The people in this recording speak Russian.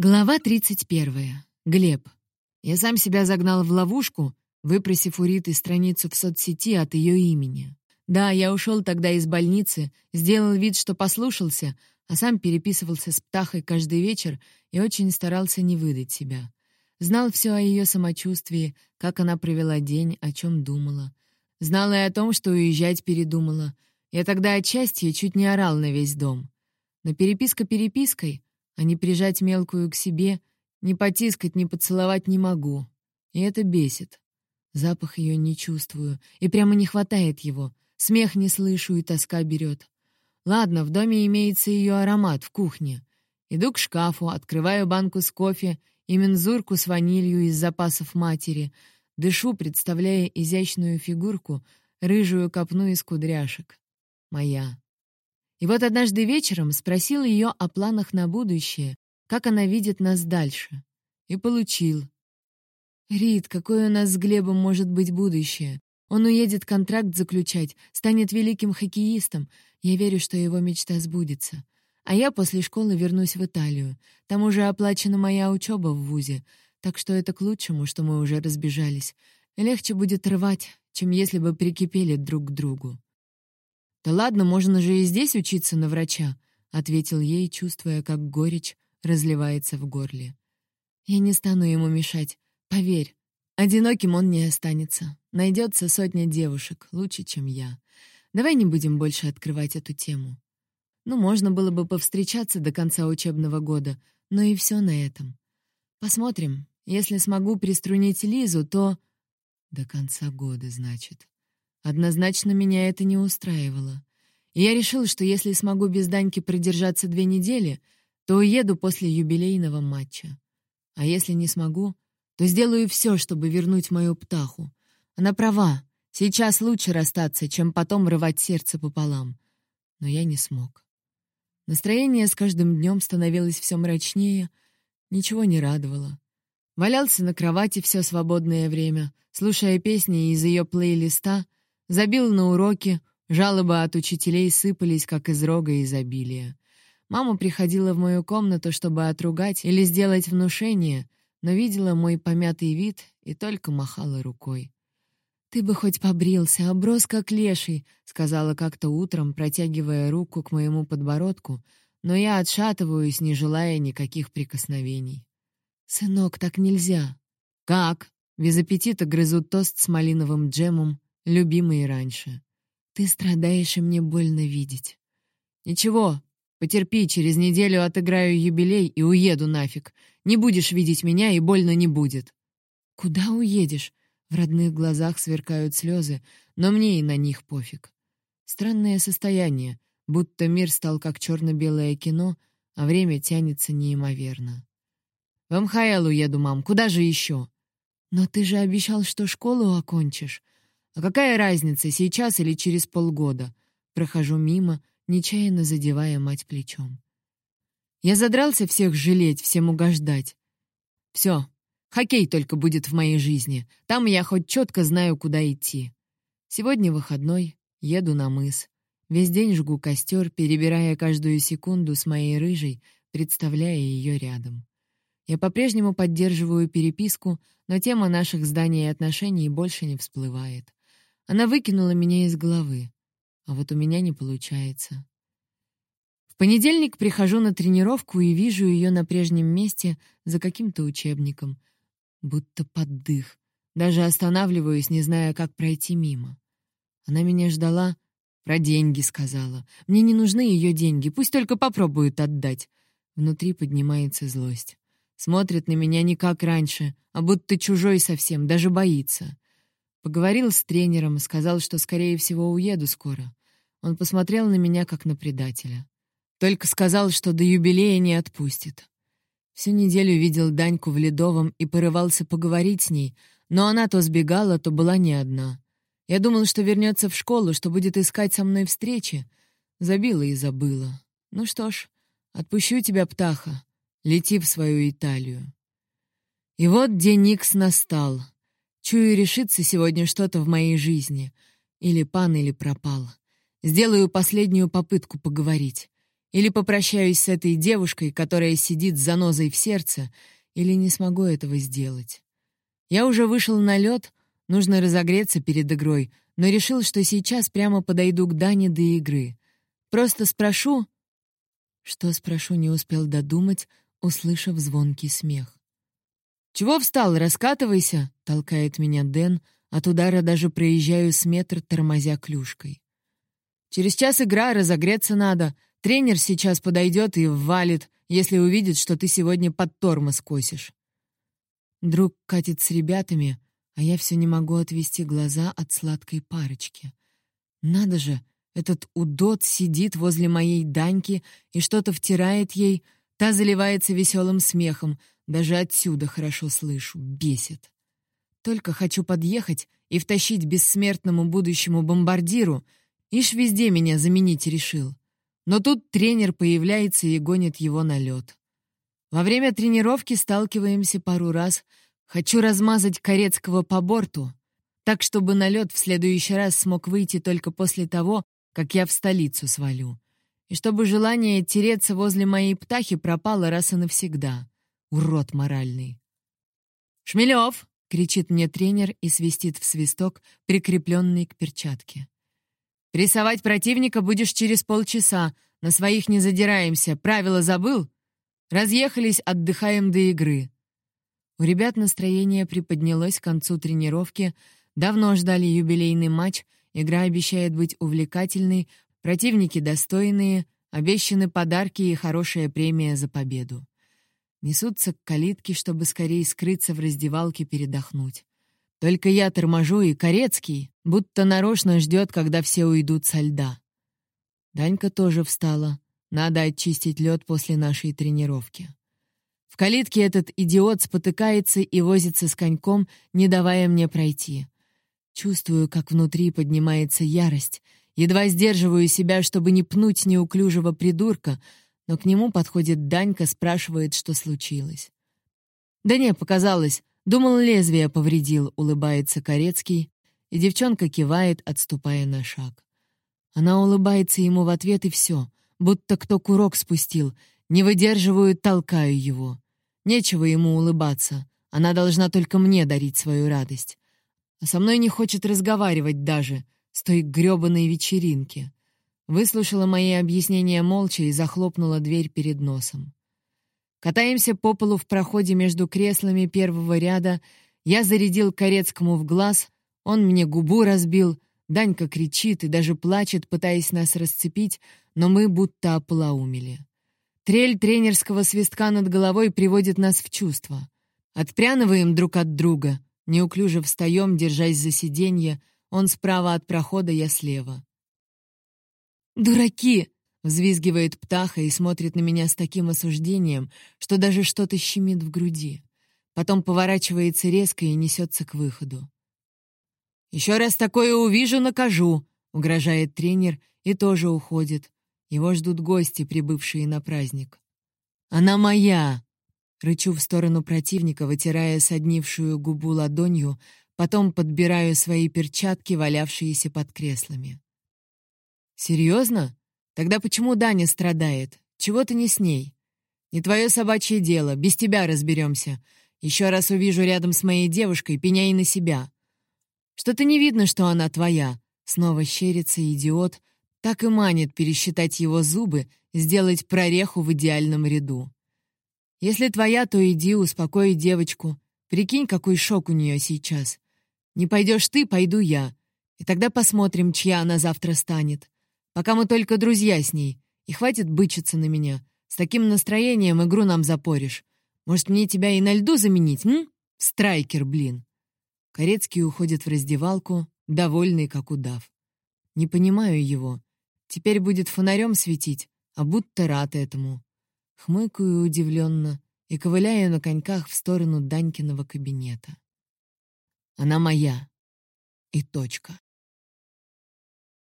Глава 31. Глеб. Я сам себя загнал в ловушку, выпросив у Риты страницу в соцсети от ее имени. Да, я ушел тогда из больницы, сделал вид, что послушался, а сам переписывался с Птахой каждый вечер и очень старался не выдать себя. Знал все о ее самочувствии, как она провела день, о чем думала. Знал и о том, что уезжать передумала. Я тогда от счастья чуть не орал на весь дом. Но переписка перепиской — а не прижать мелкую к себе, не потискать, не поцеловать не могу. И это бесит. Запах ее не чувствую, и прямо не хватает его. Смех не слышу, и тоска берет. Ладно, в доме имеется ее аромат в кухне. Иду к шкафу, открываю банку с кофе и мензурку с ванилью из запасов матери. Дышу, представляя изящную фигурку, рыжую копну из кудряшек. Моя. И вот однажды вечером спросил ее о планах на будущее, как она видит нас дальше. И получил. «Рит, какое у нас с Глебом может быть будущее? Он уедет контракт заключать, станет великим хоккеистом. Я верю, что его мечта сбудется. А я после школы вернусь в Италию. Там уже оплачена моя учеба в ВУЗе, так что это к лучшему, что мы уже разбежались. Легче будет рвать, чем если бы прикипели друг к другу. «Да ладно, можно же и здесь учиться на врача», — ответил ей, чувствуя, как горечь разливается в горле. «Я не стану ему мешать, поверь. Одиноким он не останется. Найдется сотня девушек, лучше, чем я. Давай не будем больше открывать эту тему. Ну, можно было бы повстречаться до конца учебного года, но и все на этом. Посмотрим. Если смогу приструнить Лизу, то... До конца года, значит. Однозначно меня это не устраивало. И я решил, что если смогу без Даньки продержаться две недели, то уеду после юбилейного матча. А если не смогу, то сделаю все, чтобы вернуть мою птаху. Она права, сейчас лучше расстаться, чем потом рвать сердце пополам. Но я не смог. Настроение с каждым днем становилось все мрачнее, ничего не радовало. Валялся на кровати все свободное время, слушая песни из ее плейлиста — Забил на уроки, жалобы от учителей сыпались, как из рога изобилия. Мама приходила в мою комнату, чтобы отругать или сделать внушение, но видела мой помятый вид и только махала рукой. «Ты бы хоть побрился, оброс как леший», — сказала как-то утром, протягивая руку к моему подбородку, но я отшатываюсь, не желая никаких прикосновений. «Сынок, так нельзя». «Как?» Без аппетита грызут тост с малиновым джемом, любимые раньше. Ты страдаешь, и мне больно видеть. Ничего, потерпи, через неделю отыграю юбилей и уеду нафиг. Не будешь видеть меня, и больно не будет. Куда уедешь? В родных глазах сверкают слезы, но мне и на них пофиг. Странное состояние, будто мир стал как черно-белое кино, а время тянется неимоверно. В МХЛ уеду, мам, куда же еще? Но ты же обещал, что школу окончишь. А какая разница, сейчас или через полгода? Прохожу мимо, нечаянно задевая мать плечом. Я задрался всех жалеть, всем угождать. Все, хоккей только будет в моей жизни. Там я хоть четко знаю, куда идти. Сегодня выходной, еду на мыс. Весь день жгу костер, перебирая каждую секунду с моей рыжей, представляя ее рядом. Я по-прежнему поддерживаю переписку, но тема наших зданий и отношений больше не всплывает. Она выкинула меня из головы. А вот у меня не получается. В понедельник прихожу на тренировку и вижу ее на прежнем месте за каким-то учебником. Будто под дых. Даже останавливаюсь, не зная, как пройти мимо. Она меня ждала, про деньги сказала. Мне не нужны ее деньги, пусть только попробуют отдать. Внутри поднимается злость. Смотрит на меня не как раньше, а будто чужой совсем, даже боится. Поговорил с тренером, сказал, что, скорее всего, уеду скоро. Он посмотрел на меня, как на предателя. Только сказал, что до юбилея не отпустит. Всю неделю видел Даньку в Ледовом и порывался поговорить с ней, но она то сбегала, то была не одна. Я думал, что вернется в школу, что будет искать со мной встречи. Забила и забыла. Ну что ж, отпущу тебя, птаха. Лети в свою Италию. И вот день Икс настал — Чую, решится сегодня что-то в моей жизни. Или пан, или пропал. Сделаю последнюю попытку поговорить. Или попрощаюсь с этой девушкой, которая сидит с занозой в сердце, или не смогу этого сделать. Я уже вышел на лед, нужно разогреться перед игрой, но решил, что сейчас прямо подойду к Дане до игры. Просто спрошу... Что спрошу, не успел додумать, услышав звонкий смех. «Чего встал? Раскатывайся!» — толкает меня Дэн, от удара даже проезжаю с метр, тормозя клюшкой. «Через час игра, разогреться надо. Тренер сейчас подойдет и ввалит, если увидит, что ты сегодня под тормоз косишь». Друг катит с ребятами, а я все не могу отвести глаза от сладкой парочки. Надо же, этот удот сидит возле моей Даньки и что-то втирает ей, та заливается веселым смехом, даже отсюда хорошо слышу, бесит. Только хочу подъехать и втащить бессмертному будущему бомбардиру, ишь везде меня заменить решил. Но тут тренер появляется и гонит его на лед. Во время тренировки сталкиваемся пару раз. Хочу размазать Корецкого по борту, так, чтобы на лед в следующий раз смог выйти только после того, как я в столицу свалю. И чтобы желание тереться возле моей птахи пропало раз и навсегда. Урод моральный. «Шмелев!» — кричит мне тренер и свистит в свисток, прикрепленный к перчатке. «Прессовать противника будешь через полчаса. На своих не задираемся. Правила забыл? Разъехались, отдыхаем до игры». У ребят настроение приподнялось к концу тренировки. Давно ждали юбилейный матч. Игра обещает быть увлекательной, противники достойные, обещаны подарки и хорошая премия за победу. Несутся к калитке, чтобы скорее скрыться в раздевалке передохнуть. Только я торможу, и Корецкий будто нарочно ждет, когда все уйдут со льда. Данька тоже встала. Надо очистить лед после нашей тренировки. В калитке этот идиот спотыкается и возится с коньком, не давая мне пройти. Чувствую, как внутри поднимается ярость. Едва сдерживаю себя, чтобы не пнуть неуклюжего придурка — но к нему подходит Данька, спрашивает, что случилось. «Да не, показалось. Думал, лезвие повредил», — улыбается Корецкий, и девчонка кивает, отступая на шаг. Она улыбается ему в ответ, и все, будто кто курок спустил. Не выдерживаю, толкаю его. Нечего ему улыбаться. Она должна только мне дарить свою радость. А со мной не хочет разговаривать даже с той грёбаной вечеринки. Выслушала мои объяснения молча и захлопнула дверь перед носом. Катаемся по полу в проходе между креслами первого ряда. Я зарядил Корецкому в глаз, он мне губу разбил, Данька кричит и даже плачет, пытаясь нас расцепить, но мы будто оплаумели. Трель тренерского свистка над головой приводит нас в чувство. Отпрянываем друг от друга, неуклюже встаем, держась за сиденье, он справа от прохода, я слева. «Дураки!» — взвизгивает птаха и смотрит на меня с таким осуждением, что даже что-то щемит в груди. Потом поворачивается резко и несется к выходу. «Еще раз такое увижу, накажу!» — угрожает тренер и тоже уходит. Его ждут гости, прибывшие на праздник. «Она моя!» Рычу в сторону противника, вытирая соднившую губу ладонью, потом подбираю свои перчатки, валявшиеся под креслами. «Серьезно? Тогда почему Даня страдает? Чего ты не с ней? Не твое собачье дело, без тебя разберемся. Еще раз увижу рядом с моей девушкой, пеняй на себя. Что-то не видно, что она твоя». Снова щерится идиот, так и манит пересчитать его зубы, сделать прореху в идеальном ряду. Если твоя, то иди, успокой девочку. Прикинь, какой шок у нее сейчас. Не пойдешь ты, пойду я. И тогда посмотрим, чья она завтра станет. Пока мы только друзья с ней. И хватит бычиться на меня. С таким настроением игру нам запоришь. Может, мне тебя и на льду заменить, м? Страйкер, блин. Корецкий уходит в раздевалку, довольный, как удав. Не понимаю его. Теперь будет фонарем светить, а будто рад этому. Хмыкаю удивленно и ковыляю на коньках в сторону Данькиного кабинета. Она моя. И точка.